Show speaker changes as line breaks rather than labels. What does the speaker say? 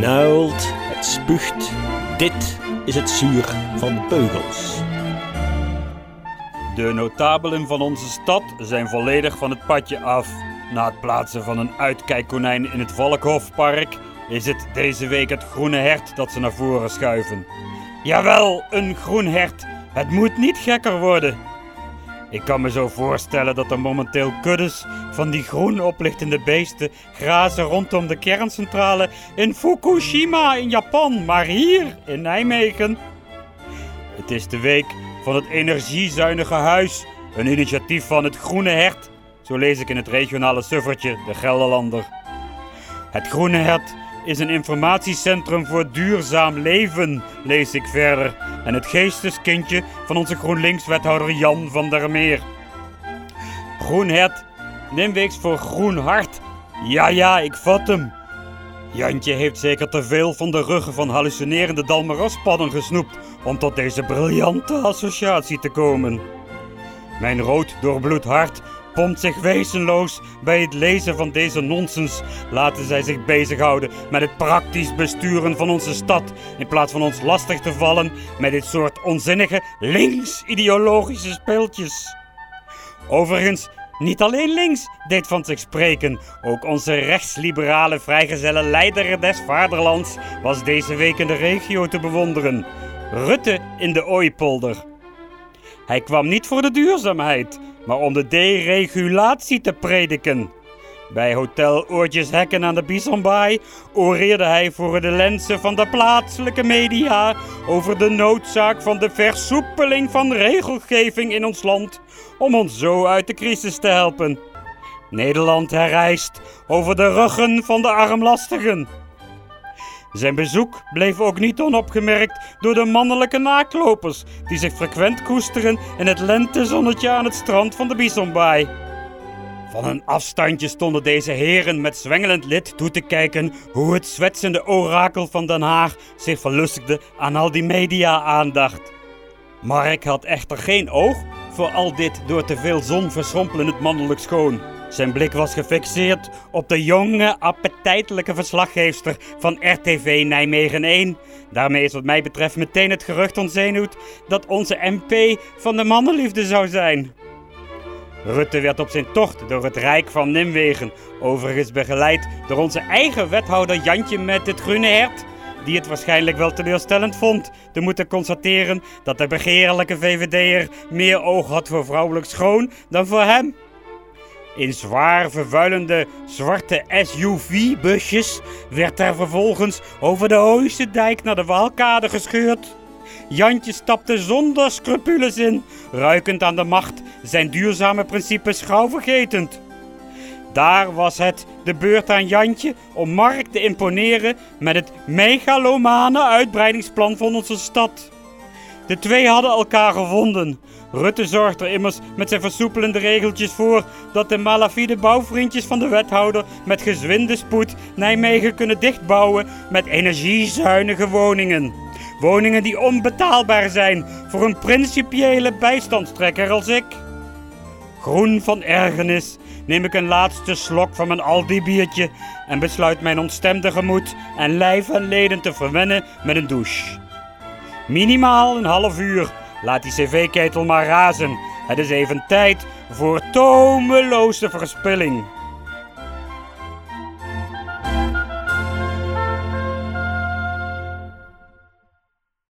nuilt, het spuugt. Dit is het zuur van beugels.
De notabelen van onze stad zijn volledig van het padje af. Na het plaatsen van een uitkijkkonijn in het Valkhofpark is het deze week het groene hert dat ze naar voren schuiven. Jawel, een groen hert. Het moet niet gekker worden. Ik kan me zo voorstellen dat er momenteel kuddes van die groen oplichtende beesten grazen rondom de kerncentrale in Fukushima in Japan, maar hier in Nijmegen. Het is de week van het energiezuinige huis, een initiatief van het Groene Hert. Zo lees ik in het regionale suffertje, de Gelderlander. Het Groene Hert is een informatiecentrum voor duurzaam leven, lees ik verder. En het geesteskindje van onze GroenLinks-wethouder Jan van der Meer. Groen Hert, Nimweeks voor Groen Hart. Ja, ja, ik vat hem. Jantje heeft zeker te veel van de ruggen van hallucinerende Dalmaraspadden gesnoept om tot deze briljante associatie te komen. Mijn rood doorbloed hart pompt zich wezenloos bij het lezen van deze nonsens. Laten zij zich bezighouden met het praktisch besturen van onze stad, in plaats van ons lastig te vallen met dit soort onzinnige links-ideologische speeltjes. Overigens, niet alleen links deed van zich spreken. Ook onze rechtsliberale vrijgezelle leider des vaderlands was deze week in de regio te bewonderen. Rutte in de Ooipolder. Hij kwam niet voor de duurzaamheid, maar om de deregulatie te prediken. Bij Hotel Oortjes Hekken aan de Bisonbaai oreerde hij voor de lenzen van de plaatselijke media over de noodzaak van de versoepeling van regelgeving in ons land om ons zo uit de crisis te helpen. Nederland herrijst over de ruggen van de armlastigen. Zijn bezoek bleef ook niet onopgemerkt door de mannelijke naaklopers die zich frequent koesteren in het lentezonnetje aan het strand van de Bisonbaai. Van een afstandje stonden deze heren met zwengelend lid toe te kijken hoe het zwetsende orakel van Den Haag zich verlustigde aan al die media-aandacht. Mark had echter geen oog voor al dit door te veel zon verschrompelend mannelijk schoon. Zijn blik was gefixeerd op de jonge, appetijtelijke verslaggeefster van RTV Nijmegen 1. Daarmee is wat mij betreft meteen het gerucht ontzenuwd dat onze MP van de mannenliefde zou zijn. Rutte werd op zijn tocht door het Rijk van Nimwegen, overigens begeleid door onze eigen wethouder Jantje met het groene hert, die het waarschijnlijk wel teleurstellend vond te moeten constateren dat de begeerlijke VVD'er meer oog had voor vrouwelijk schoon dan voor hem. In zwaar vervuilende zwarte SUV-busjes werd er vervolgens over de Hooise dijk naar de Waalkade gescheurd. Jantje stapte zonder scrupules in, ruikend aan de macht, zijn duurzame principes gauw vergetend. Daar was het de beurt aan Jantje om Mark te imponeren met het megalomane uitbreidingsplan van onze stad. De twee hadden elkaar gevonden. Rutte zorgt er immers met zijn versoepelende regeltjes voor dat de malafide bouwvriendjes van de wethouder met gezwinde spoed Nijmegen kunnen dichtbouwen met energiezuinige woningen. Woningen die onbetaalbaar zijn voor een principiële bijstandstrekker als ik. Groen van ergernis neem ik een laatste slok van mijn Aldi biertje en besluit mijn ontstemde gemoed en lijf en leden te verwennen met een douche. Minimaal een half uur. Laat die cv-ketel maar razen. Het is even tijd voor tomeloze verspilling.